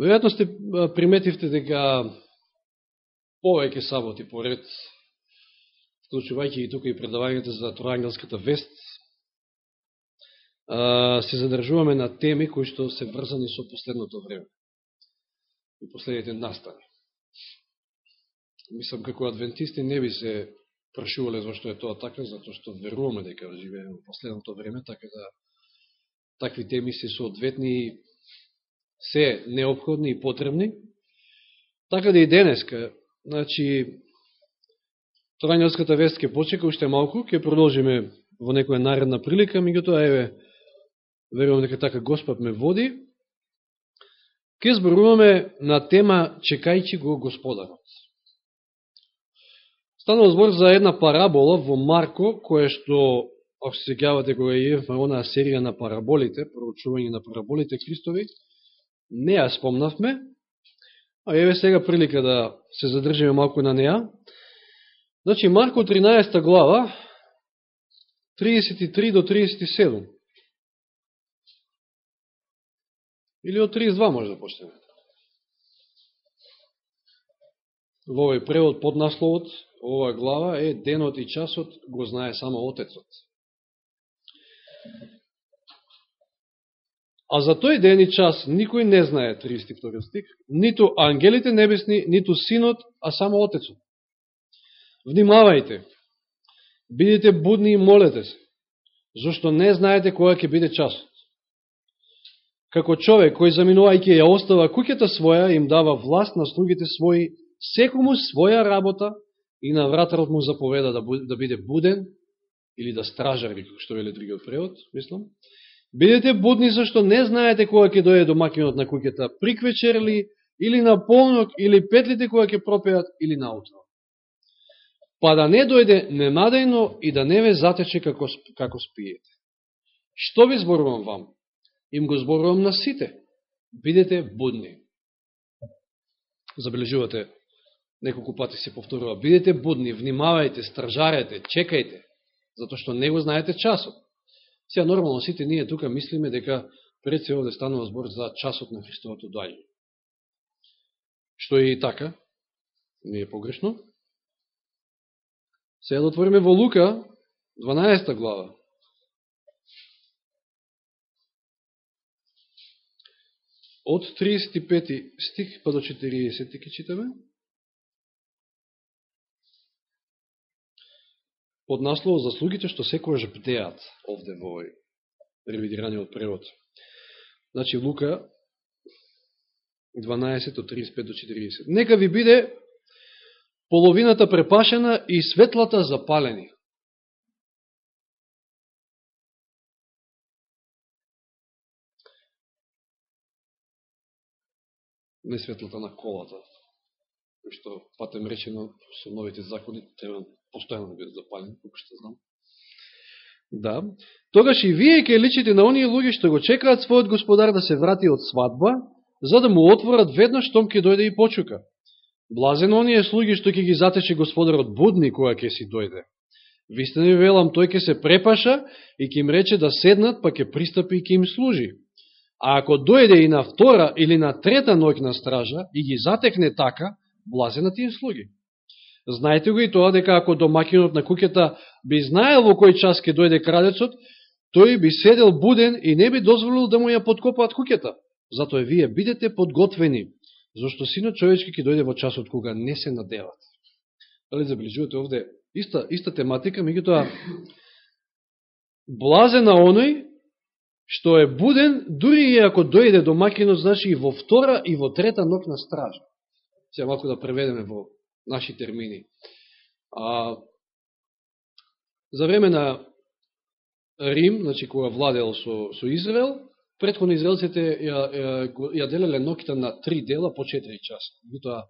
Веројатно сте приметивте дека повеќе саботи поред, вклучувајќи и тука и предавањето за Троангелската вест, се задржуваме на теми кои што се врзани со последното време и последните настани. Мислам, како адвентисти не би се прашувале зашто е тоа така, затоа што веруваме дека живееме во последното време, така да такви теми се соодветни и се необходни и потребни. Така да и денеска, значи, Тројанјелската вест ке почека уште малку, ќе продолжиме во некоја наредна прилика, меѓутоа, еве, верувам дека така Господ ме води, ке зборуваме на тема Чекајќи го Господарот. Станува збор за една парабола во Марко, која што, ако се сегавате кога е во онаа серија на параболите, проучување на параболите Христови, не ја спомнавме, а еве сега прилика да се задржиме малку на неа. Значи, Марко 13 глава, 33 до 37. Или од 32 може да почнеме. Во овој превод под насловот, оваа глава е Денот и часот го знае само Отецот. А за тој ден и час никој не знае, 32 стик, ниту ангелите небесни, ниту синот, а само Отецот. Внимавајте, бидете будни и молете се, зашто не знаете која ќе биде часот. Како човек кој заминувајќи ја остава куќата своја, им дава власт на слугите своји, секому своја работа и на вратарот му заповеда да, да биде буден или да стражар, како што вели другиот превод, мислам, Бидете будни зашто не знаете кога ќе дојде домакинот на куќата, приквечер ли, или на полнок, или петлите кога ќе пропеат, или наутро. Па да не дојде ненадејно и да не ве затече како, како спиете. Што ви зборувам вам? Им го зборувам на сите. Бидете будни. Забележувате, неколку пати се повторува. Бидете будни, внимавајте, стражарете, чекајте, затоа што не го знаете часот. Сега, нормално, сите ние тука мислиме дека пред се овде станува збор за часот на Христовото дајање. Што е и така, не е погрешно. Сега да отвориме во Лука, 12 глава. Од 35 стих па до 40 ке читаме. Под наслов заслугите што секојаш бдеат овде во овој ревидираниот превод. Значи Лука 12 од 35 до 40. Нека ви биде половината препашена и светлата запалени. Не светлата на колата, што патем речено со новите закони треба постојано да бидат запалени, што знам. Да. Тогаш и вие ќе личите на оние луѓе што го чекаат својот господар да се врати од свадба, за да му отворат веднаш штом ќе дојде и почука. Блазен оние слуги што ќе ги затече господарот будни која ќе си дојде. Вистина ви велам, тој ќе се препаша и ќе им рече да седнат, па ќе пристапи и ќе им служи. А ако дојде и на втора или на трета ноќ на стража и ги затекне така, блазенат тие слуги. Знаете го и тоа дека ако домакинот на куќата би знаел во кој час ке дојде крадецот, тој би седел буден и не би дозволил да му ја подкопаат куќата. Затоа вие бидете подготвени, зашто синот човечки ќе дојде во часот кога не се надеват. Дали забележувате овде иста, иста тематика, меѓутоа блазе на оној што е буден, дури и ако дојде домакинот, значи и во втора и во трета ног на стража. Сега малко да преведеме во наши термини. А, за време на Рим, значи кога владел со, со Израел, предходно израелците ја, ја, ја делеле ноките на три дела по 4 часа. Митоа,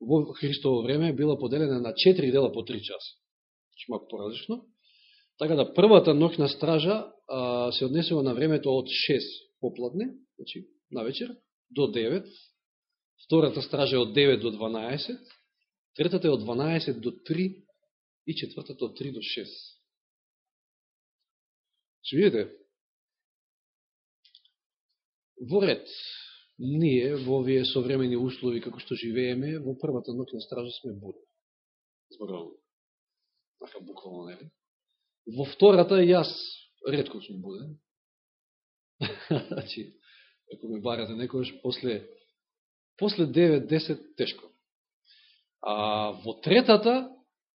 во Христово време била поделена на 4 дела по 3 часа. Значи, малко поразлично. Така да првата ноќна стража а, се однесува на времето од 6 попладне, значи на вечер, до 9. Втората стража од 9 до 12 Третата е од 12 до 3 и четвртата од 3 до 6. Че видите, во ред, ние во овие современи услови како што живееме, во првата ноќ на стража сме будни. Зборувам. Така буквално, нели? Во втората јас редко сум буден. значи, ако ме барате некојаш, после, после 9-10 тешко. А во третата,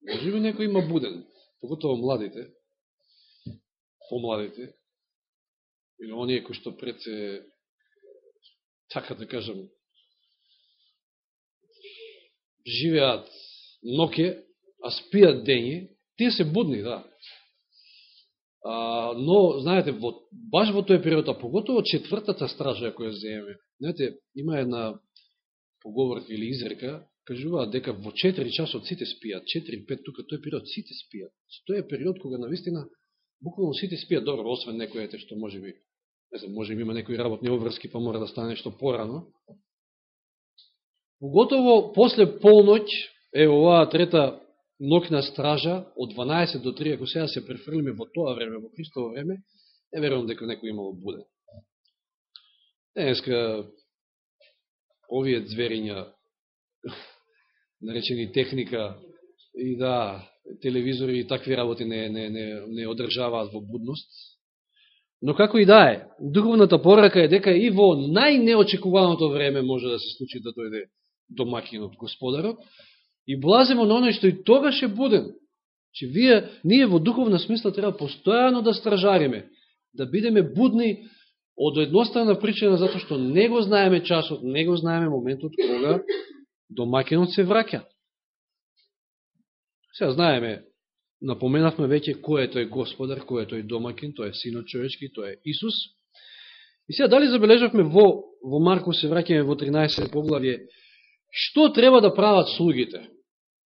може би некој има буден, поготово младите, помладите, или оние кои што пред се, така да кажам, живеат ноке, а спијат дење, тие се будни, да. А, но, знаете, во, баш во тој период, а поготово четвртата стража која земе, знаете, има една поговорка или изрека, кажуваат дека во 4 часот сите спијат, 4-5 тука тој период сите спијат. Тој е период кога навистина буквално сите спијат добро, освен некојете што може би, не знам, може би има некои работни обврски, па мора да стане нешто порано. Поготово после полноќ, е оваа трета нокна стража од 12 до 3, ако сега се префрлиме во тоа време, во Христово време, е верувам дека некој имало буде. Денеска овие звериња наречени техника и да, телевизори и такви работи не, не, не, не одржаваат во будност. Но како и да е, духовната порака е дека и во најнеочекуваното време може да се случи да дојде домакинот господарот, И блаземо на оној што и тогаш е буден. Че вие, ние во духовна смисла треба постојано да стражариме, да бидеме будни од едностранна причина, затоа што не го знаеме часот, не го знаеме моментот кога домакинот се враќа. Сега знаеме, напоменавме веќе кој е тој господар, кој е тој домакин, тој е синот човечки, тој е Исус. И сега дали забележавме во, во Марко се враќаме во 13 поглавје, што треба да прават слугите?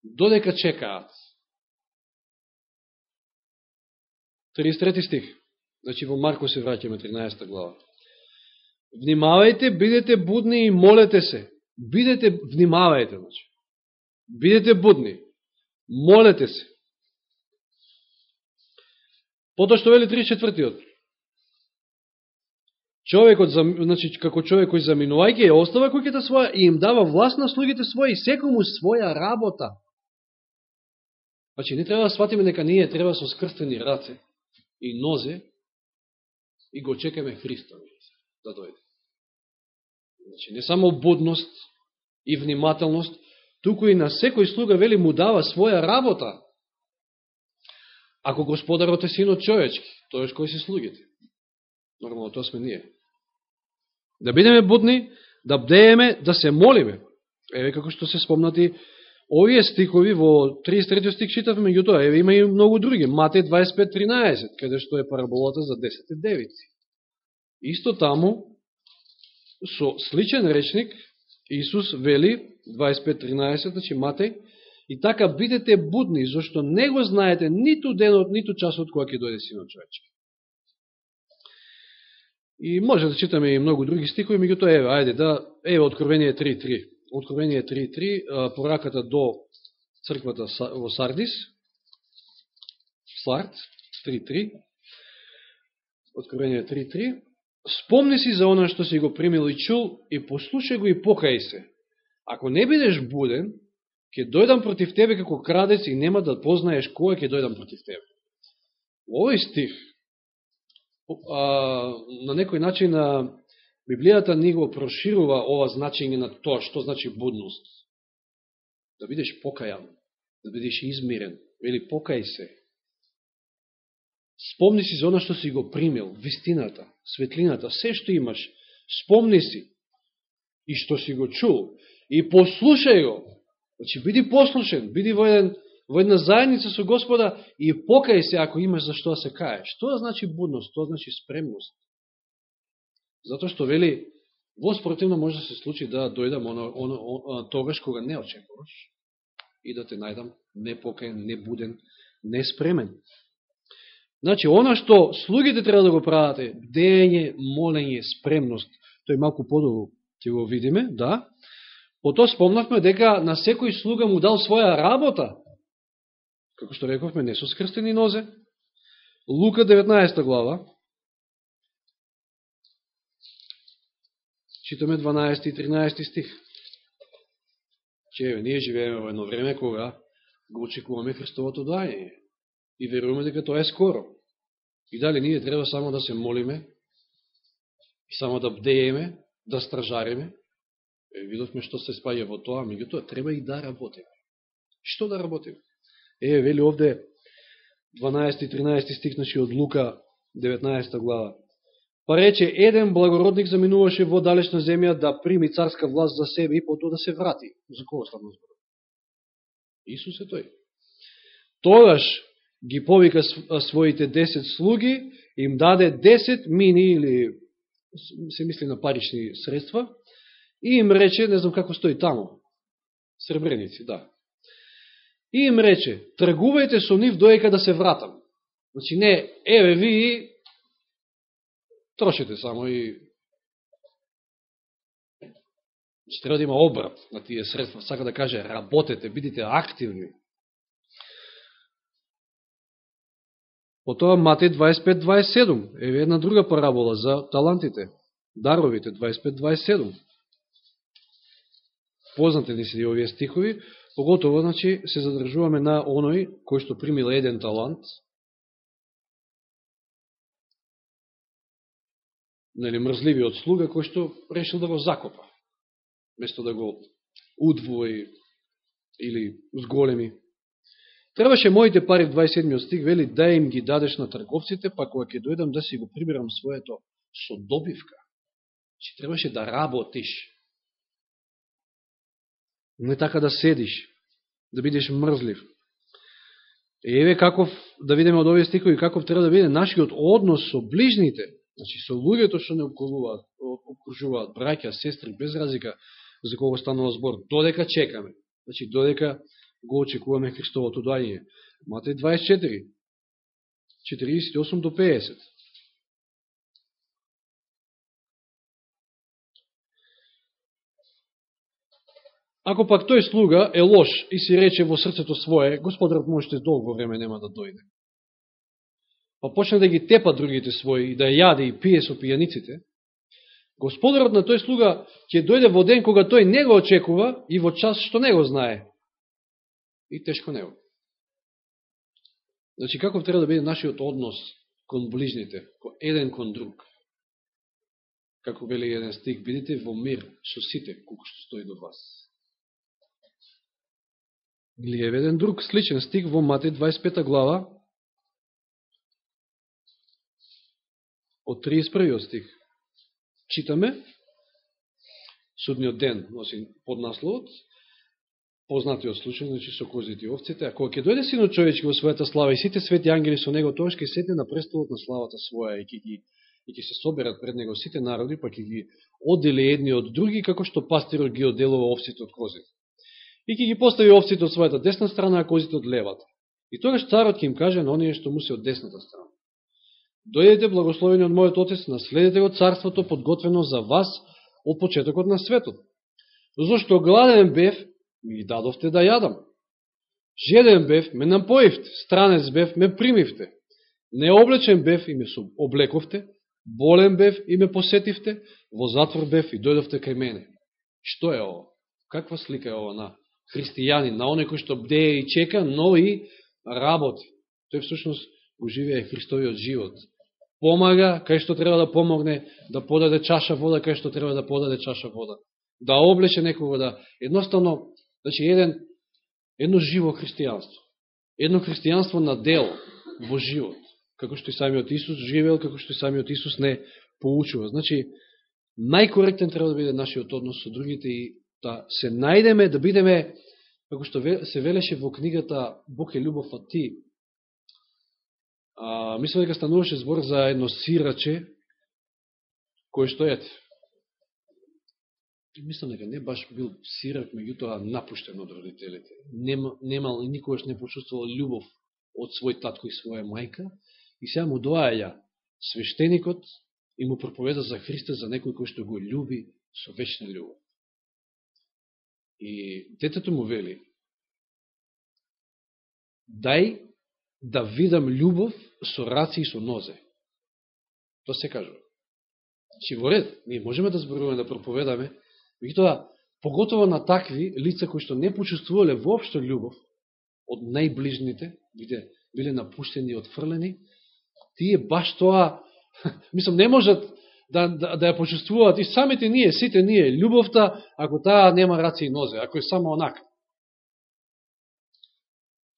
додека чекаат. 33 стих. Значи во Марко се враќаме 13 глава. Внимавајте, бидете будни и молете се. Бидете, внимавајте, значи. Бидете будни. Молете се. Потоа што вели 34-тиот. Човекот, значи, како човек кој заминувајќи, ја остава куќата своја и им дава власт на слугите своји, секому своја работа. Значи, не треба да сватиме дека ние треба со скрстени раце и нозе и го чекаме Христа да дојде. Значи, не само будност и внимателност, туку и на секој слуга вели му дава своја работа. Ако господарот е синот човечки, тој кој се слугите. Нормално, тоа сме ние. Да бидеме будни, да бдееме, да се молиме. Еве како што се спомнати Овие стихови во 33 стих читавме, меѓутоа, еве има и многу други. Матеј 25.13, каде што е параболата за 10 девици. Исто таму, со сличен речник, Исус вели, 25.13, значи Матеј, и така бидете будни, зашто не го знаете ниту денот, ниту часот која ќе дојде Синот човечки. И може да читаме и многу други стихови, меѓутоа, еве, ајде, да, еве, Откровение 3.3. Откровение 3.3, пораката до црквата во Сардис, Сард 3.3, Откровение 3.3, спомни си за оно што си го примил и чул и послушай го и покај се. Ако не бидеш буден, ќе дојдам против тебе како крадец и нема да познаеш кој ќе дојдам против тебе. Овој стих, а, на некој начин Библијата ни го проширува ова значење на тоа што значи будност. Да бидеш покајан, да бидеш измирен, или покај се. Спомни си за оно што си го примил, вистината, светлината, се што имаш, спомни си и што си го чул и послушај го. Значи, биди послушен, биди во, еден, во една заедница со Господа и покај се ако имаш за што да се каеш. Тоа значи будност, тоа значи спремност. Затоа што вели, во спротивно може да се случи да дојдам оно, оно, оно, тогаш кога не очекуваш и да те најдам непокаен, небуден, неспремен. Значи, она што слугите треба да го правате, дејање, молење, спремност. Тој малку подолу ќе го видиме, да. Ото спомнавме дека на секој слуга му дал своја работа. Како што рековме, не со скрстени нозе. Лука 19 глава. Читаме 12 и 13 стих. Че ние живееме во едно време кога го очекуваме Христовото дајање и веруваме дека тоа е скоро. И дали ние треба само да се молиме и само да бдееме, да стражариме, е, видовме што се спаја во тоа, меѓутоа треба и да работиме. Што да работиме? Е, вели овде 12 и 13 стих, значи од Лука 19 глава. Па рече, еден благородник заминуваше во далечна земја да прими царска власт за себе и потоа да се врати. За кого станува збор? Исус е тој. Тогаш ги повика своите 10 слуги, им даде 10 мини или се мисли на парични средства и им рече, не знам како стои тамо, сребреници, да. И им рече, тргувајте со нив доека да се вратам. Значи не, еве ви трошите само и Значи, треба да има обрат на тие средства. Сака да каже, работете, бидите активни. Потоа Матеј 25,27. Еве една друга парабола за талантите, даровите 25-27. Познате ни се овие стихови, поготово, значи, се задржуваме на оној кој што примил еден талант, нели, мрзливиот слуга кој што решил да го закопа, место да го удвои или зголеми. Требаше моите пари в 27 стих, вели, да им ги дадеш на трговците, па кога ќе дојдам да си го прибирам своето со добивка. Че требаше да работиш. Не така да седиш, да бидеш мрзлив. Еве каков, да видиме од овие стихови, каков треба да биде нашиот однос со ближните, значи со луѓето што не окружуваат, браќа, сестри, без разлика за кого станува збор, додека чекаме. Значи, додека го очекуваме Христовото дајање. Матеј 24, 48 до 50. Ако пак тој слуга е лош и си рече во срцето свое, господарот можете долго време нема да дојде. Па почне да ги тепа другите своји и да јаде и пие со пијаниците, Господарот на тој слуга ќе дојде во ден кога тој не го очекува и во час што не го знае. И тешко него. Значи, каков треба да биде нашиот однос кон ближните, кон еден кон друг? Како вели еден стих, бидите во мир со сите, колко што стои до вас. Или е еден друг сличен стих во Матеј 25 глава, од 31 стих читаме судниот ден, носи поднасловот, познатиот случај, значи со козите и овците, а кога ќе дојде синот човечки во својата слава и сите свети ангели со него, тоа ќе седне на престолот на славата своја и ќе ги и ќе се соберат пред него сите народи, па ќе ги одели едни од други, како што пастирот ги оделува овците од козите. И ќе ги постави овците од својата десна страна, а козите од левата. И тогаш царот ќе им каже на оние што му се од десната страна. Дојдете благословени од мојот Отец, наследете го царството подготвено за вас од почетокот на светот. Зошто гладен бев, ми ги дадовте да јадам. Жеден бев, ме напоивте. Странец бев, ме примивте. Необлечен бев и ме облековте. Болен бев и ме посетивте. Во затвор бев и дојдовте кај мене. Што е ово? Каква слика е ова на христијани, на оне кој што бдее и чека, но и работи? Тој всушност го живее Христовиот живот помага кај што треба да помогне, да подаде чаша вода кај што треба да подаде чаша вода. Да облече некого, да едноставно, значи еден, едно живо христијанство. Едно христијанство на дел во живот. Како што и самиот Исус живеел, како што и самиот Исус не поучува. Значи, најкоректен треба да биде нашиот однос со другите и да се најдеме, да бидеме, како што се велеше во книгата Бог е любов, а ти А, мислам дека стануваше збор за едно сираче, кој што ете. Мислам дека не баш бил сирак, меѓутоа напуштен од родителите. Нема, немал и никогаш не почувствувал љубов од свој татко и своја мајка. И сега му доаја свештеникот и му проповеда за Христа, за некој кој што го љуби со вечна љубов. И детето му вели, дај да видам љубов со раци и со нозе. Тоа се кажува. Чи во ред, ние можеме да зборуваме, да проповедаме, тоа, поготово на такви лица кои што не почувствувале воопшто љубов од најближните, биде биле напуштени и отфрлени, тие баш тоа, мислам, не можат да, да, да ја почувствуваат и самите ние, сите ние, љубовта, ако таа нема раци и нозе, ако е само онака.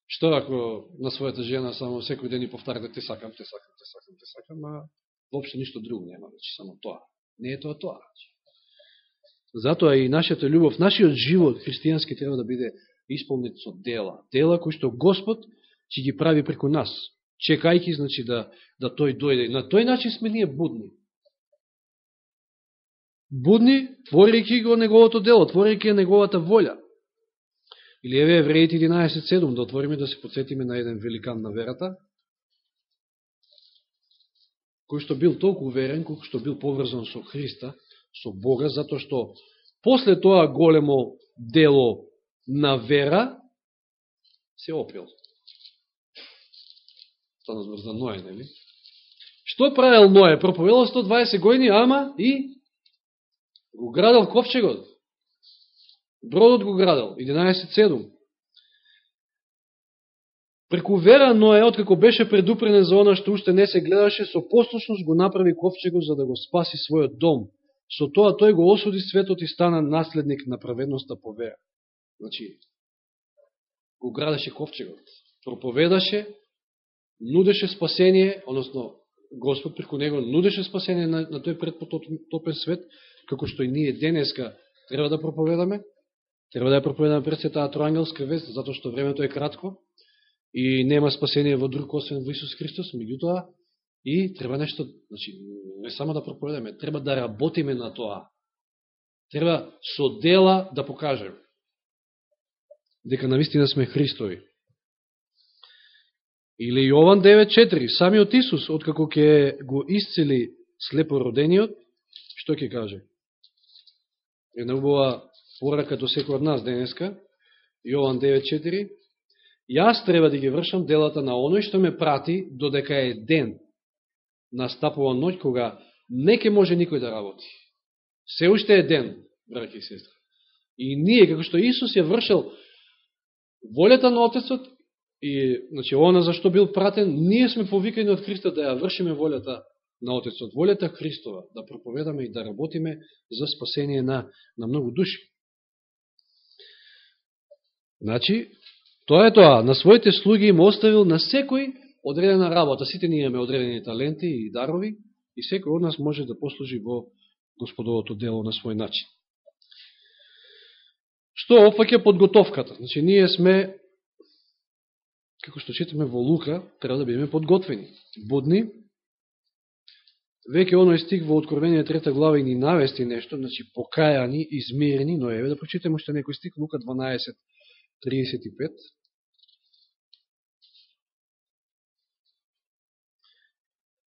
Што ако на својата жена само секој ден и повтара да те сакам, те сакам, те сакам, те сакам, а воопшто ништо друго нема, значи само тоа. Не е тоа тоа. Значи. Затоа и нашата љубов, нашиот живот христијански треба да биде исполнет со дела. Дела кои што Господ ќе ги прави преку нас, чекајки, значи, да, да тој дојде. На тој начин сме ние будни. Будни, творейки го неговото дело, творейки неговата волја. Или еве Евреите 11.7, да отвориме да се подсетиме на еден великан на верата, кој што бил толку уверен кој што бил поврзан со Христа, со Бога, затоа што после тоа големо дело на вера, се опил. Стана да збор за Ноe, нели? Што правил Ноe? Проповедал 120 години, ама и го градал ковчегот. Бродот го градал, 11.7. Преку вера Ноe, откако беше предупренен за она што уште не се гледаше, со послушност го направи ковчегот за да го спаси својот дом. Со тоа тој го осуди светот и стана наследник на праведноста по вера. Значи, го градеше ковчегот, проповедаше, нудеше спасение, односно Господ преку него нудеше спасение на, на тој предпотопен свет, како што и ние денеска треба да проповедаме, треба да ја проповедаме пред се таа троангелска вест, затоа што времето е кратко и нема спасение во друг освен во Исус Христос, меѓутоа и треба нешто, значи, не само да проповедаме, треба да работиме на тоа. Треба со дела да покажеме дека навистина сме Христови. Или Јован 9.4, самиот Исус, откако ќе го исцели слепородениот, што ќе каже? Една убава порака до секој од нас денеска, Јован 9.4, Јас треба да ги вршам делата на оној што ме прати, додека е ден. Настапува ноќ кога не ке може никој да работи. Се уште е ден, браки и сестра. И ние, како што Исус ја вршил волјата на Отецот, И, значи, она зашто бил пратен, ние сме повикани од Христа да ја вршиме волјата на Отецот, волјата Христова, да проповедаме и да работиме за спасение на, на многу души. Значи, тоа е тоа, на своите слуги им оставил на секој одредена работа. Сите ние имаме одредени таленти и дарови и секој од нас може да послужи во Господовото дело на свој начин. Што опфаќа подготовката? Значи, ние сме како што читаме во Лука, треба да бидеме подготвени, будни. Веќе оној стих во Откровение трета глава и ни навести нешто, значи покајани, измирени, но еве да прочитаме уште некој стих, Лука 12, 35.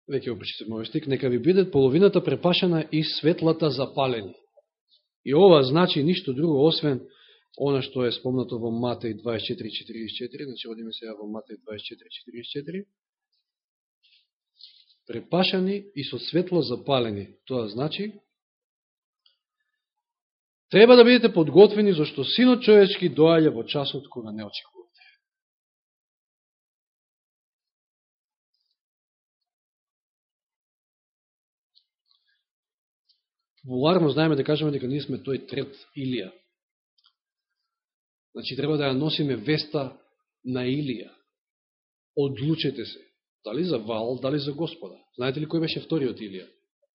Веќе го прочитаме овој стик, нека ви биде. половината препашана и светлата запалени. И ова значи ништо друго, освен Она што е спомнато во Матеј 24.44, значи одиме сега во Матеј 24.44, препашани и со светло запалени. Тоа значи, треба да бидете подготвени, зашто Синот човечки доаѓа во часот кога не очекува. Популарно знаеме да кажеме дека ние сме тој трет Илија. Значи, треба да ја носиме веста на Илија. Одлучете се. Дали за Вал, дали за Господа. Знаете ли кој беше вториот Илија?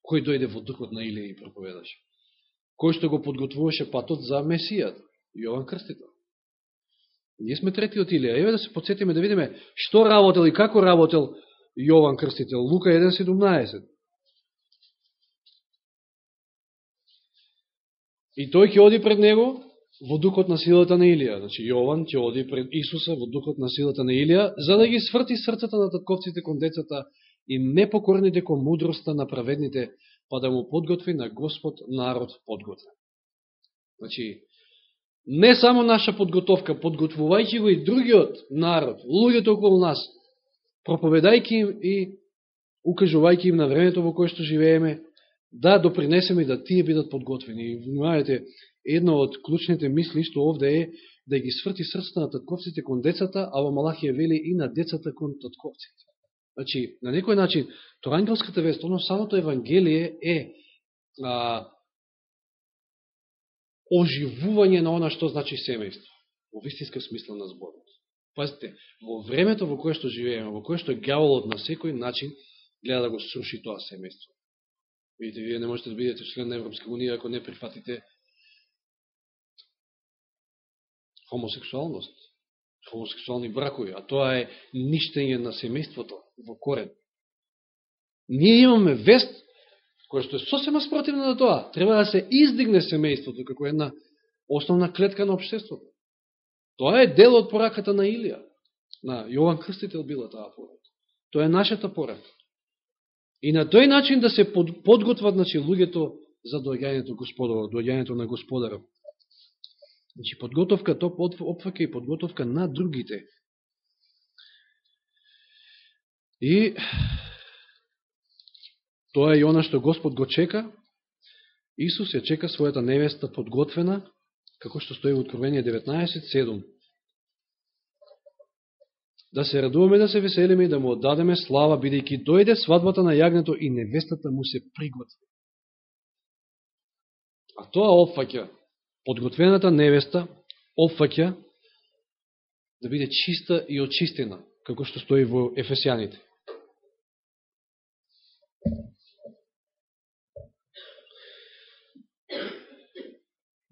Кој дојде во духот на Илија и проповедаше? Кој што го подготвуваше патот за Месијата? Јован Крстител. Ние сме третиот Илија. Еве да се подсетиме да видиме што работел и како работел Јован Крстител. Лука 1.17. И тој ќе оди пред него во духот на силата на Илија. Значи, Јован ќе оди пред Исуса во духот на силата на Илија, за да ги сврти срцата на татковците кон децата и непокорните кон мудроста на праведните, па да му подготви на Господ народ подготвен. Значи, не само наша подготовка, подготвувајќи го и другиот народ, луѓето околу нас, проповедајќи им и укажувајќи им на времето во кое што живееме, да допринесеме и да тие бидат подготвени. И внимавајте, едно од клучните мисли што овде е да ги сврти срцата на татковците кон децата, а во Малахија вели и на децата кон татковците. Значи, на некој начин, тоа ангелската вест, оно самото Евангелие е а, оживување на она што значи семејство, во вистинска смисла на зборот. Пазите, во времето во кое што живееме, во кое што гјаволот на секој начин гледа да го сруши тоа семејство. Видите, вие не можете да бидете член на Европска Унија ако не прифатите хомосексуалност, хомосексуални бракови, а тоа е ништење на семејството во корен. Ние имаме вест која што е сосема спротивна на тоа. Треба да се издигне семејството како една основна клетка на обштеството. Тоа е дел од пораката на Илија. На Јован Крстител била таа порака. Тоа е нашата порака. И на тој начин да се подготват значи, луѓето за доаѓањето Господово, доаѓањето на Господара. Значи, подготовка, то опфака и подготовка на другите. И тоа е и она што Господ го чека. Исус ја чека својата невеста подготвена, како што стои во Откровение 19.7. Да се радуваме, да се веселиме и да му отдадеме слава, бидејќи дојде свадбата на јагнето и невестата му се приготви. А тоа опфаќа подготвената невеста опфаќа да биде чиста и очистена, како што стои во Ефесијаните.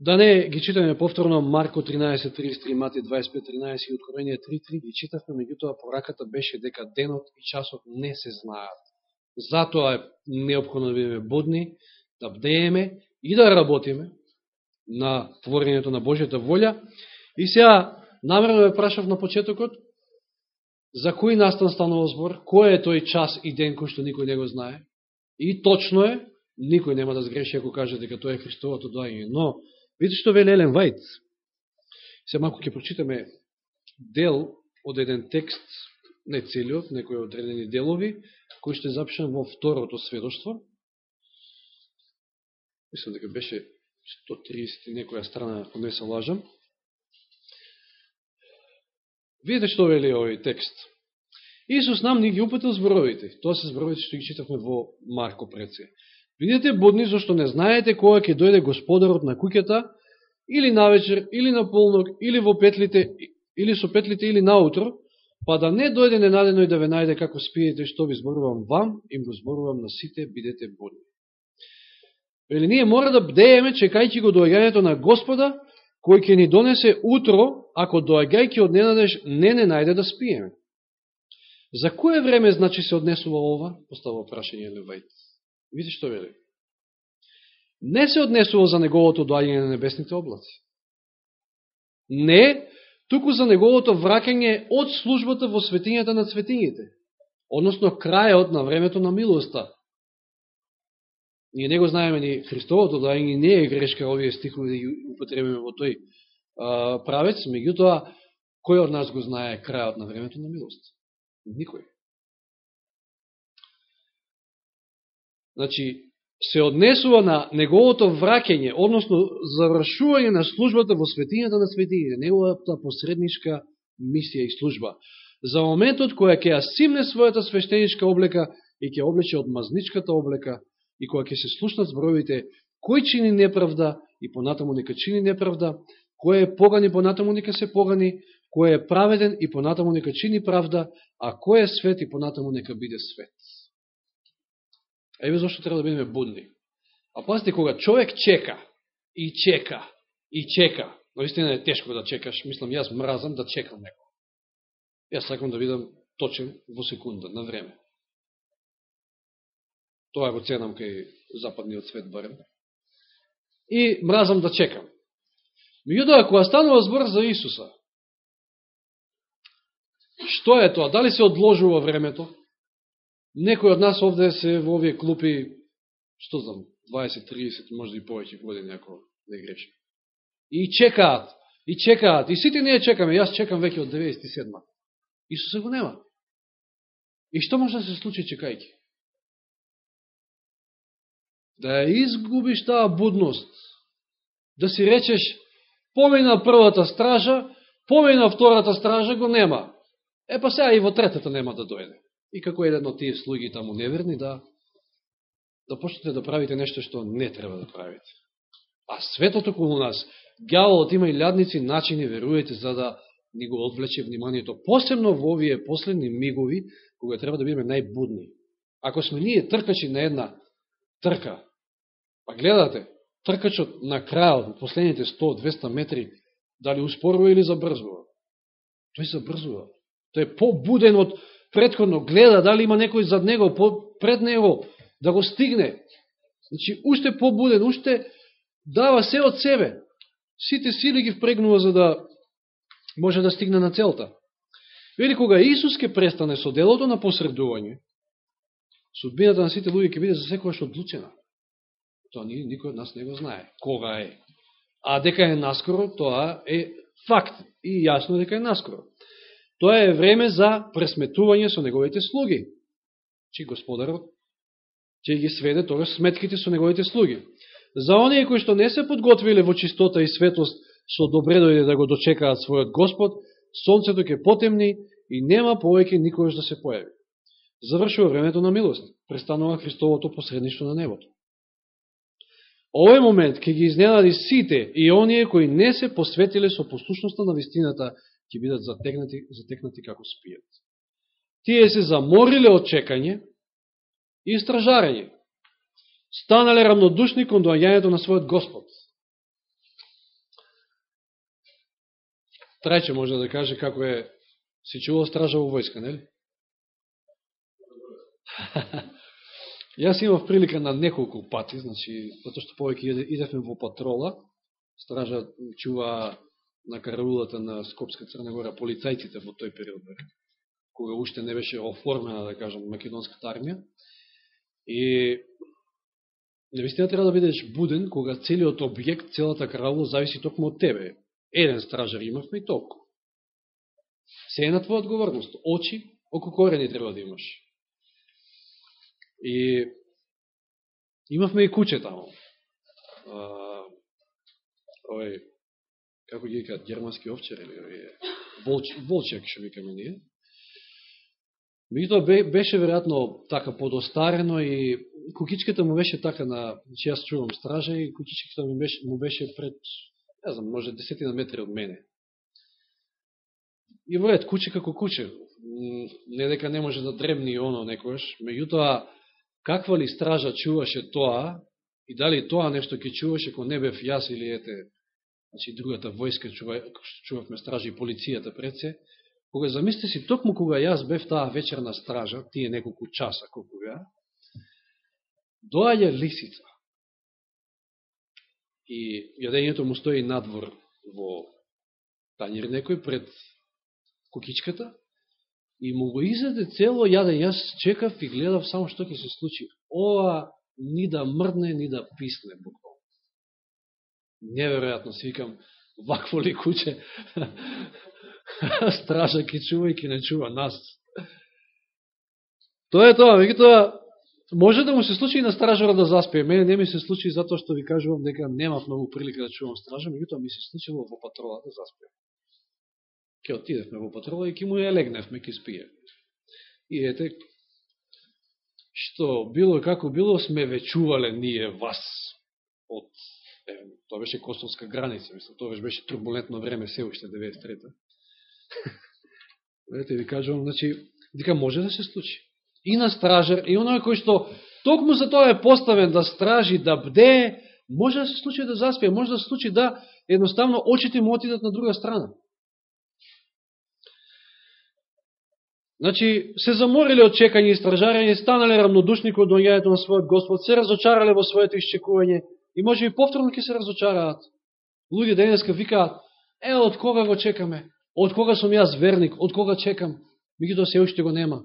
Да не ги читаме повторно Марко 13.33, Мати 25.13 и Откровение 3.3, ги читавме, меѓутоа пораката беше дека денот и часот не се знаат. Затоа е необходно да бидеме будни, да бдееме и да работиме, на творењето на Божјата волја. И сега, намерно да ве прашав на почетокот, за кој настан станува збор, кој е тој час и ден кој што никој не го знае. И точно е, никој нема да сгреши ако каже дека тоа е Христовото доаѓање. Но, видите што вели Елен Вајд. Се малко ќе прочитаме дел од еден текст, не целиот, некои одредени делови, кој што е во второто сведоштво. Мислам дека беше 130 некоја страна, ако не се лажам. Видите што вели овој текст. Исус нам ни ги упатил зборовите. Тоа се зборовите што ги читавме во Марко предсе. Бидете будни, зашто не знаете кога ќе дојде господарот на куќата, или на вечер, или на полнок, или во петлите, или со петлите, или наутро, па да не дојде ненадено и да ве најде како спиете што ви зборувам вам, им го зборувам на сите, бидете будни. Вели, ние мора да бдееме, чекајќи го доаѓањето на Господа, кој ќе ни донесе утро, ако доаѓајќи од ненадеж не не најде да спиеме. За кое време, значи, се однесува ова? Постава прашање Левајт. Види што вели? Не се однесува за неговото доаѓање на небесните облаци. Не, туку за неговото враќање од службата во светињата на светињите. Односно, крајот на времето на милоста, Ние не го знаеме ни Христовото, доаѓање не е грешка овие стихови да ги употребиме во тој а, правец, меѓутоа, кој од нас го знае крајот на времето на милост? Никој. Значи, се однесува на неговото враќање, односно завршување на службата во светињата на светињата, неговата посредничка мисија и служба. За моментот која ќе ја симне својата свештеничка облека и ќе облече од мазничката облека, и која ќе се слушнат зборовите кој чини неправда и понатаму нека чини неправда, кој е погани понатаму нека се погани, кој е праведен и понатаму нека чини правда, а кој е свет и понатаму нека биде свет. Еве зашто треба да бидеме будни. А пазите, кога човек чека и чека и чека, наистина е тешко да чекаш, мислам, јас мразам да чекам некој. Јас сакам да видам точен во секунда, на време. Тоа го ценам кај западниот свет барем. И мразам да чекам. Меѓутоа, кога станува збор за Исуса, што е тоа? Дали се одложува времето? Некој од нас овде се во овие клупи, што знам, 20, 30, може и повеќе години, ако не греши. И чекаат, и чекаат, и сите ние чекаме, јас чекам веќе од 97 Исуса го нема. И што може да се случи чекајќи? да ја изгубиш таа будност, да си речеш, помина првата стража, помина втората стража, го нема. Е, па сега и во третата нема да дојде. И како еден од тие слуги таму неверни, да, да почнете да правите нешто што не треба да правите. А светот околу нас, гјаволот има и лјадници начини, веруете, за да ни го одвлече вниманието, посебно во овие последни мигови, кога треба да бидеме најбудни. Ако сме ние тркачи на една трка, па гледате, тркачот на крајот, во последните 100-200 метри, дали успорува или забрзува? Тој забрзува. Тој е побуден од предходно, гледа дали има некој зад него, пред него, да го стигне. Значи, уште побуден, уште дава се од себе. Сите сили ги впрегнува за да може да стигне на целта. Вели, кога Исус ке престане со делото на посредување, судбината на сите луѓе ќе биде за секојаш одлучена. Тоа ни, никој од нас не го знае. Кога е? А дека е наскоро, тоа е факт. И јасно дека е наскоро. Тоа е време за пресметување со неговите слуги. Чи господарот ќе ги сведе тогаш сметките со неговите слуги. За оние кои што не се подготвиле во чистота и светост со добре дојде да го дочекаат својот Господ, сонцето ќе потемни и нема повеќе никојаш да се појави. Завршува времето на милост, престанува Христовото посредништо на небото. Овој момент ќе ги изненади сите и оние кои не се посветиле со послушноста на вистината, ќе бидат затегнати затекнати како спијат. Тие се замориле од чекање и стражарење. Станале равнодушни кон доаѓањето на својот Господ. Трајче може да каже како е си чувал стража во војска, нели? Јас имав прилика на неколку пати, значи, затоа што повеќе идевме во патрола, стража чува на караулата на Скопска Црна Гора полицајците во тој период, да, кога уште не беше оформена, да кажам, македонската армија. И Навистина треба да бидеш буден кога целиот објект, целата караула зависи токму од тебе. Еден стражар имавме и толку. Се е на твоја одговорност. Очи, око корени треба да имаш. И имавме и куче таму. Ој, како ги викаат германски овчар или волч, волчак, што викаме ние. Меѓутоа беше веројатно така подостарено и кукичката му беше така на, че јас чувам стража и кукичката му беше, му беше пред, не знам, може десетина метри од мене. И во ред, куче како куче. Не дека не може да дребни оно некојаш, меѓутоа, каква ли стража чуваше тоа, и дали тоа нешто ќе чуваше, ко не бев јас или ете, значи другата војска чува, чувавме стража и полицијата пред се, кога замисли си, токму кога јас бев таа вечерна стража, тие неколку часа колку беа, доаѓа лисица. И јадењето му стои надвор во тањер некој пред кукичката и му го изеде цело јадење. Јас чекав и гледав само што ќе се случи. Ова ни да мрдне, ни да писне Бог Неверојатно си викам, вакво ли куче стража ки чува и ки не чува нас. Тоа е тоа, тоа Може да му се случи и на стражарот да заспие. Мене не ми се случи затоа што ви кажувам дека немав многу прилика да чувам стража, меѓутоа ми се случило во патрола да заспие. Ке отидевме во патрола и ке му ја легневме, ке спие. И ете, што било како било, сме вечувале ние вас од, тоа беше Косовска граница, мислам, тоа беше турбулентно време, се уште 93-та. Ете ви кажувам, значи, дека може да се случи и на стражар, и оној кој што токму за тоа е поставен да стражи, да бде, може да се случи да заспие, може да се случи да едноставно очите му отидат на друга страна. Значи, се заморили од чекање и стражарење, станале равнодушни кога доаѓањето на својот Господ, се разочарале во своето исчекување и може и повторно ќе се разочараат. Луѓе денеска викаат, е, од кога го чекаме? Од кога сум јас верник? Од кога чекам? Меѓутоа се уште го нема.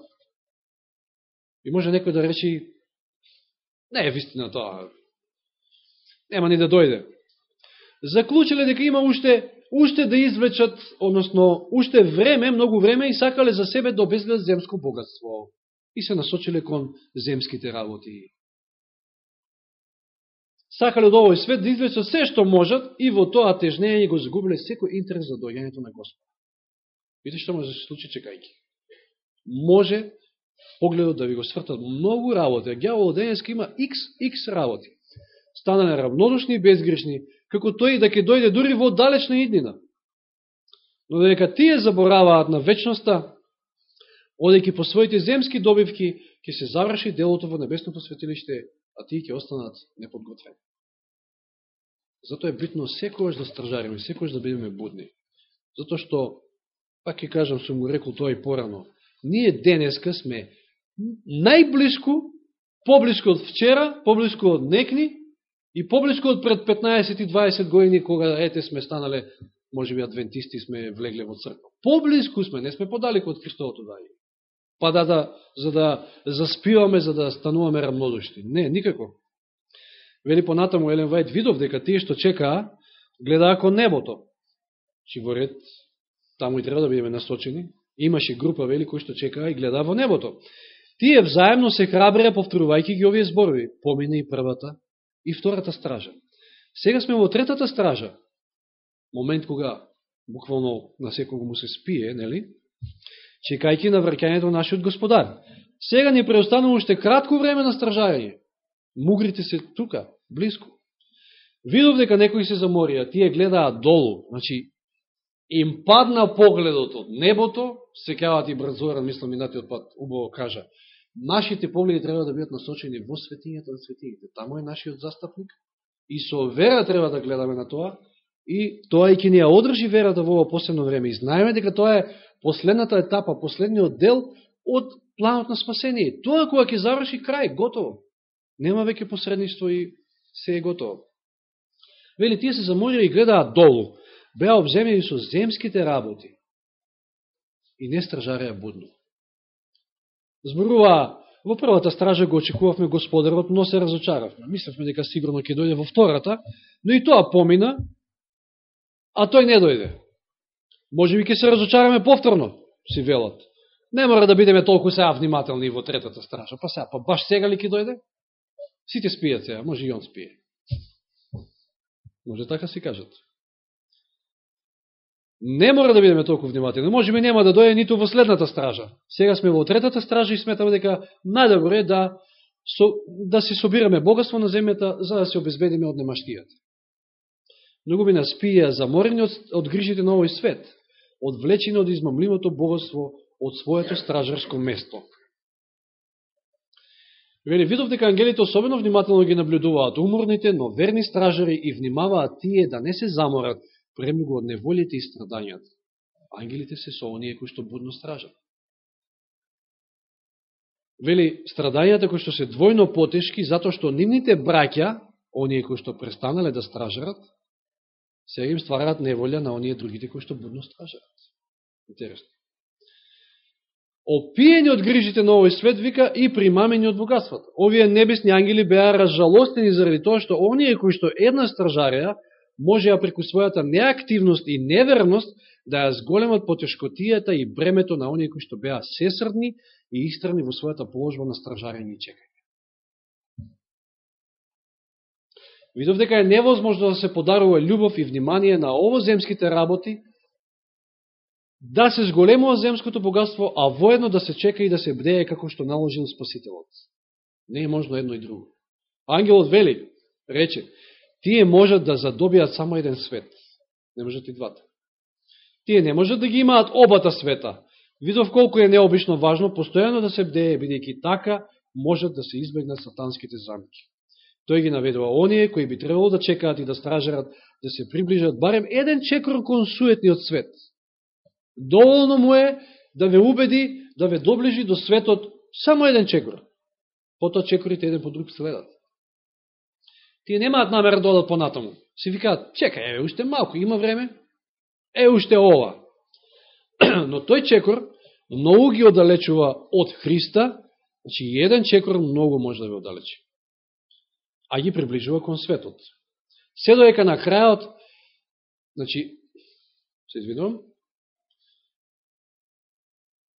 И може некој да речи, не е вистина тоа, нема ни да дојде. Заклучиле дека има уште, уште да извлечат, односно, уште време, многу време и сакале за себе да обезгледат земско богатство. И се насочиле кон земските работи сакале од овој свет да извлечат се што можат и во тоа тежнење го загубиле секој интерес за дојањето на Господ. Видите што може да се случи чекајки. Може погледот да ви го свртат многу работи, а гјаволот денеска има x, x работи. Станане равнодушни и безгрешни, како тој да ќе дојде дури во далечна иднина. Но дека тие забораваат на вечноста, одејќи по своите земски добивки, ќе се заврши делото во небесното светилиште, а тие ќе останат неподготвени. Затоа е битно секојаш да стражариме, секојаш да бидеме будни. Затоа што, пак ќе кажам, сум го рекол тоа и порано, ние денеска сме најблиску, поблиско од вчера, поблиско од некни и поблиско од пред 15 и 20 години, кога ете сме станале, може би адвентисти сме влегле во црква. Поблиску сме, не сме подалеко од Христовото даје. Па да, да, за да заспиваме, за да стануваме рамнодушни. Не, никако. Вели понатаму Елен Вајд, видов дека тие што чекаа, гледаа кон небото. Чи во ред, таму и треба да бидеме насочени. Имаше група, вели, кои што чекаа и гледаа во небото. Тие взаемно се храбреа повторувајќи ги овие зборови. Помине и првата и втората стража. Сега сме во третата стража. Момент кога буквално на секого му се спие, нели? Чекајќи на враќањето нашиот господар. Сега ни преостанува уште кратко време на стражање. Мугрите се тука, близко. Видов дека некои се заморија, тие гледаат долу, значи им падна погледот од небото, секават и Бразоран, мислам, минатиот пат, убаво кажа, нашите погледи треба да бидат насочени во светињата на светињите. Тамо е нашиот застапник и со вера треба да гледаме на тоа и тоа и ќе ни ја одржи верата во ово последно време. И знаеме дека тоа е последната етапа, последниот дел од планот на спасение. Тоа кога ќе заврши крај, готово. Нема веќе посредништво и се е готово. Вели, тие се замолили и гледаат долу. Беа обземени со земските работи. И не стражареа будно. Зборува, во првата стража го очекувавме господарот, но се разочаравме. Мислевме дека сигурно ќе дојде во втората, но и тоа помина, а тој не дојде. Може би ќе се разочараме повторно, си велат. Не мора да бидеме толку сега внимателни во третата стража. Па сега, па баш сега ли ќе дојде? Сите спијат сега, може и он спие. Може така си кажат. Не мора да бидеме толку внимателни. Може би нема да дојде ниту во следната стража. Сега сме во третата стража и сметаме дека најдобро е да, со, да се собираме богатство на земјата за да се обезбедиме од немаштијата. Многу би нас пија заморени од, од грижите на овој свет, одвлечени од измамливото богатство од своето стражарско место. Вели, видов дека ангелите особено внимателно ги наблюдуваат уморните, но верни стражари и внимаваат тие да не се заморат премногу од неволите и страдањата. Ангелите се со оние кои што будно стражат. Вели, страдањата кои што се двојно потешки, затоа што нивните браќа, оние кои што престанале да стражарат, сега им ствараат неволја на оние другите кои што будно стражарат. Интересно. Опиени од грижите на овој свет, вика, и примамени од богатствата. Овие небесни ангели беа разжалостени заради тоа што оние кои што една стражарија можеа преку својата неактивност и неверност да ја зголемат потешкотијата и бремето на оние кои што беа сесрдни и истрани во својата положба на стражарење и чекање. Видов дека е невозможно да се подарува љубов и внимание на овоземските работи, да се зголемува земското богатство, а воедно да се чека и да се бдее како што наложил Спасителот. Не е можно едно и друго. Ангелот вели, рече, тие можат да задобиат само еден свет. Не можат и двата. Тие не можат да ги имаат обата света. Видов колку е необично важно постојано да се бдее, бидејќи така можат да се избегнат сатанските замки. Тој ги наведува оние кои би требало да чекаат и да стражерат, да се приближат барем еден чекор кон суетниот свет. Доволно му е да ве убеди, да ве доближи до светот само еден чекор. Потоа чекорите еден по друг следат тие немаат намера да одат понатаму. Си викаат, чекај, е, уште малко, има време, е, уште ова. Но тој чекор многу ги одалечува од Христа, значи еден чекор многу може да ве одалечи. А ги приближува кон светот. Се доека на крајот, значи, се извинувам,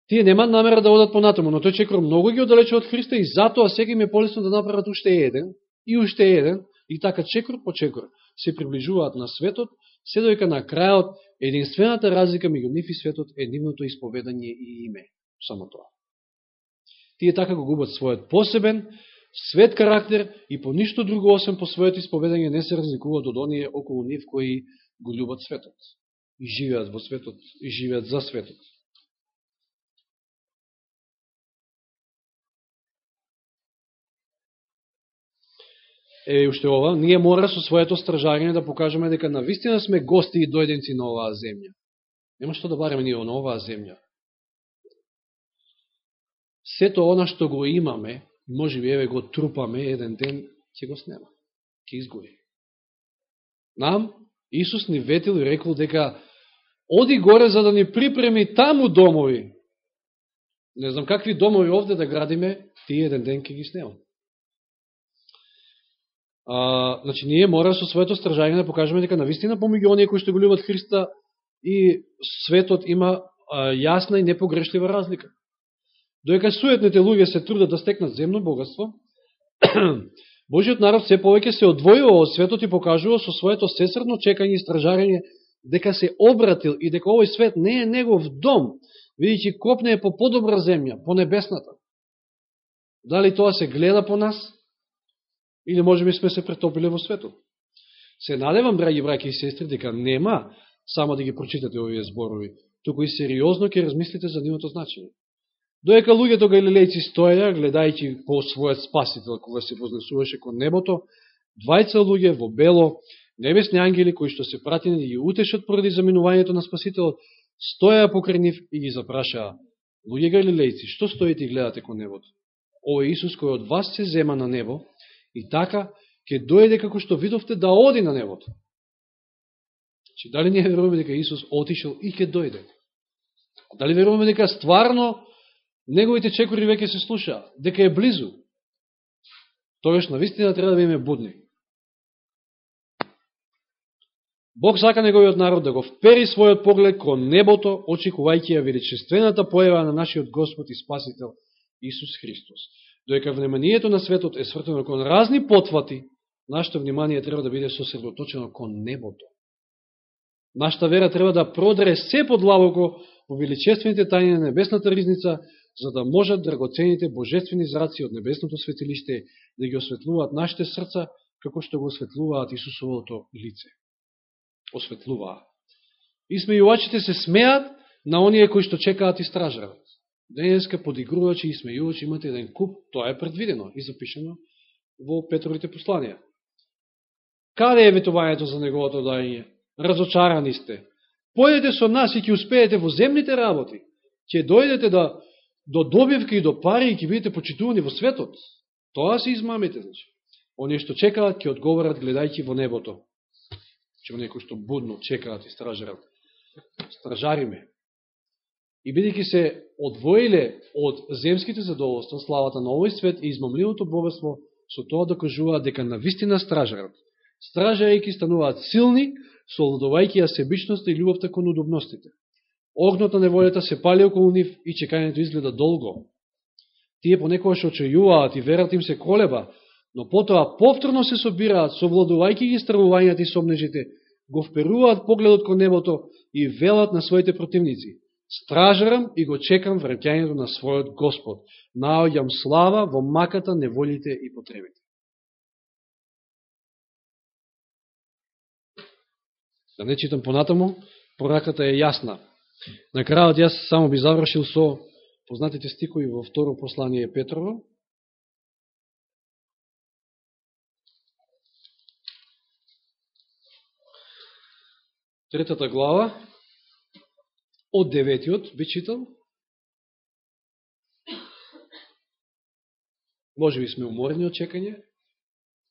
тие немаат намера да одат понатаму, но тој чекор многу ги одалечува од Христа и затоа сега им е полесно да направат уште еден, и уште еден, И така чекор по чекор се приближуваат на светот, се дојка на крајот единствената разлика меѓу нив и светот е нивното исповедање и име. Само тоа. Тие така го губат својот посебен, свет карактер и по ништо друго освен по својот исповедање не се разликуваат од оние околу нив кои го љубат светот и живеат во светот и живеат за светот. Е, уште ова, ние мора со своето стражање да покажеме дека на вистина сме гости и дојденци на оваа земја. Нема што да бареме ние на оваа земја. Сето она што го имаме, може би еве го трупаме, еден ден ќе го снема, ќе изгори. Нам, Исус ни ветил и рекол дека оди горе за да ни припреми таму домови. Не знам какви домови овде да градиме, тие еден ден ќе ги снемам. А, значи, ние мора со своето стражање да покажеме дека навистина помеѓу оние кои што го любат Христа и светот има а, јасна и непогрешлива разлика. Доека суетните луѓе се трудат да стекнат земно богатство, Божиот народ се повеќе се одвојува од светот и покажува со своето сесредно чекање и стражање дека се обратил и дека овој свет не е негов дом, видите копне е по подобра земја, по небесната. Дали тоа се гледа по нас? Или може би сме се претопили во светот? Се надевам, драги браки и сестри, дека нема само да ги прочитате овие зборови, туку и сериозно ќе размислите за нивото значење. Доека луѓето галилејци стоја, гледајќи по својот спасител, кога се вознесуваше кон небото, двајца луѓе во бело, небесни ангели, кои што се пратени да ги утешат поради заминувањето на спасителот, стоја покрај нив и ги запрашаа, луѓе галилејци, што стоите и гледате кон небото? Ово Исус кој од вас се зема на небо, и така ќе дојде како што видовте да оди на небото. Че дали не веруваме дека Исус отишел и ќе дојде? Дали веруваме дека стварно неговите чекори веќе се слуша, дека е близу? Тогаш на вистина треба да биме будни. Бог сака неговиот народ да го впери својот поглед кон небото, очекувајќи ја величествената појава на нашиот Господ и Спасител Исус Христос. Доека вниманието на светот е свртено кон разни потвати, нашето внимание треба да биде сосредоточено кон небото. Нашата вера треба да продре се подлабоко во величествените тајни на небесната ризница, за да можат драгоцените божествени зраци од небесното светилиште да ги осветлуваат нашите срца, како што го осветлуваат Исусовото лице. Осветлуваат. Исмејувачите се смеат на оние кои што чекаат и стражават. Денеска подигрувачи и смејувачи имате еден куп, тоа е предвидено и запишено во Петровите посланија. Каде е ветувањето за неговото дајање? Разочарани сте. Појдете со нас и ќе успеете во земните работи. Ќе дојдете да, до добивка и до пари и ќе бидете почитувани во светот. Тоа се измамите, значи. Оние што чекаат ќе одговорат гледајќи во небото. Че некој што будно чекаат и стражарат. Стражариме и бидејќи се одвоиле од земските задоволства, славата на овој свет и измамливото богатство, со тоа докажуваат дека на вистина стражарат. Стражајќи стануваат силни, солодувајќи ја себичноста и љубовта кон удобностите. Огнот на неволјата се пали околу нив и чекањето изгледа долго. Тие понекогаш очајуваат и верат им се колеба, но потоа повторно се собираат, совладувајќи ги стравувањата и сомнежите, го вперуваат погледот кон небото и велат на своите противници стражарам и го чекам враќањето на својот Господ. Наоѓам слава во маката, неволите и потребите. Да не читам понатаму, пораката е јасна. На крајот јас само би завршил со познатите стикови во второ послание Петрово. Третата глава, од деветиот би читал. Може би сме уморени од чекање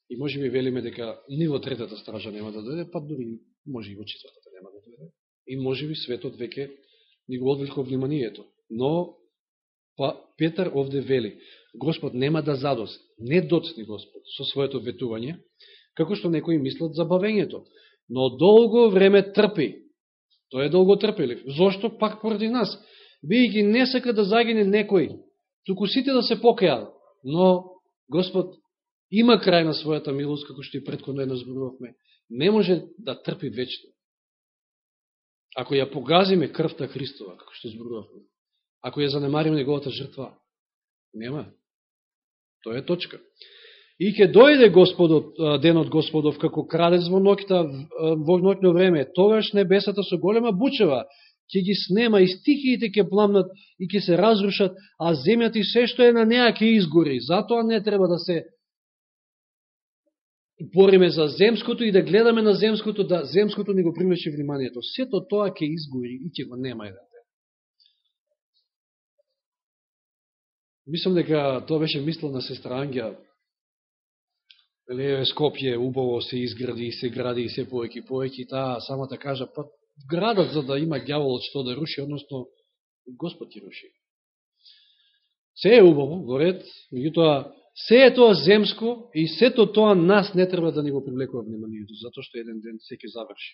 и може би велиме дека ни во третата стража нема да дојде, па дури може и во четвртата нема да дојде. И може би светот веќе ни го одвлече вниманието. Но па Петар овде вели, Господ нема да задоси, не доцни Господ со своето ветување, како што некои мислат за бавењето, но долго време трпи Тој е долготрпелив. Зошто? Пак поради нас. Бијќи не сака да загине некој, туку сите да се покајат. Но Господ има крај на својата милост, како што и предходно едно зборувавме, не може да трпи вечно. Ако ја погазиме крвта Христова, како што зборувавме, ако ја занемариме неговата жртва, нема. Тоа е точка. И ќе дојде Господот, денот Господов, како крадец во ноќта, во ноќно време, тогаш небесата со голема бучева ќе ги снема и стихиите ќе пламнат и ќе се разрушат, а земјата и се што е на неа ќе изгори. Затоа не треба да се бориме за земското и да гледаме на земското, да земското ни го привлече вниманието. Сето тоа ќе изгори и ќе го нема еден ден. Мислам дека тоа беше мисло на сестра Ангија. Скопје убаво се изгради и се гради и се поеки поеки, таа самата да кажа, па градот за да има гјаволот што да руши, односно Господ ќе руши. Се е убаво, во меѓутоа се е тоа земско и сето тоа нас не треба да ни го привлекува вниманието, затоа што еден ден се ќе заврши.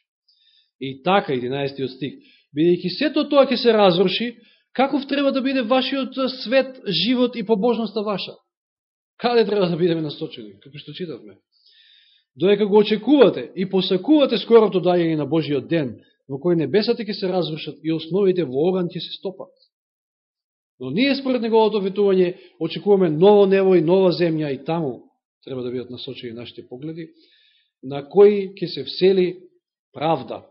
И така, 11 стих, бидејќи сето тоа ќе се разруши, каков треба да биде вашиот свет, живот и побожноста ваша? Каде треба да бидеме насочени? Како што читавме. Додека го очекувате и посакувате скорото дајање на Божиот ден, во кој небесата ќе се развршат и основите во оган ќе се стопат. Но ние според неговото ветување очекуваме ново небо и нова земја и таму треба да бидат насочени нашите погледи, на кои ќе се всели правда.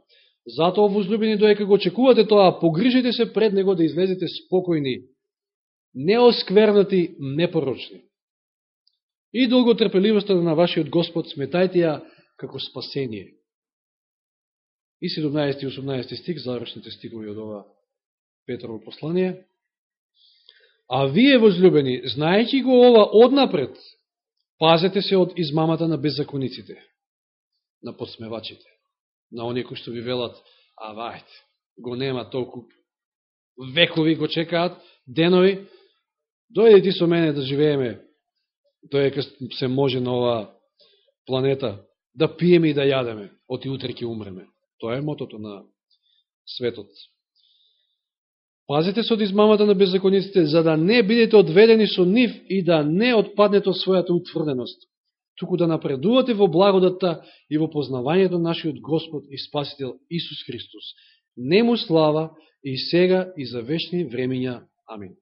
Затоа, возлюбени, доека го очекувате тоа, погрижите се пред него да излезете спокојни, неосквернати, непорочни. И долготрпеливоста на вашиот Господ сметајте ја како спасение и 17 и 18 стих, завршните стикови од ова Петрово послание. А вие, возлюбени, знаејќи го ова однапред, пазете се од измамата на беззакониците, на подсмевачите, на оние кои што ви велат, а вајте, го нема толку векови го чекаат, денови, дојдете со мене да живееме, доека се може на оваа планета, да пиеме и да јадеме, оти утре ќе умреме. Тоа е мотото на светот. Пазите се од измамата на беззакониците, за да не бидете одведени со нив и да не отпаднете од својата утврденост, туку да напредувате во благодата и во познавањето нашиот Господ и Спасител Исус Христос. Нему слава и сега и за вечни времења. Амин.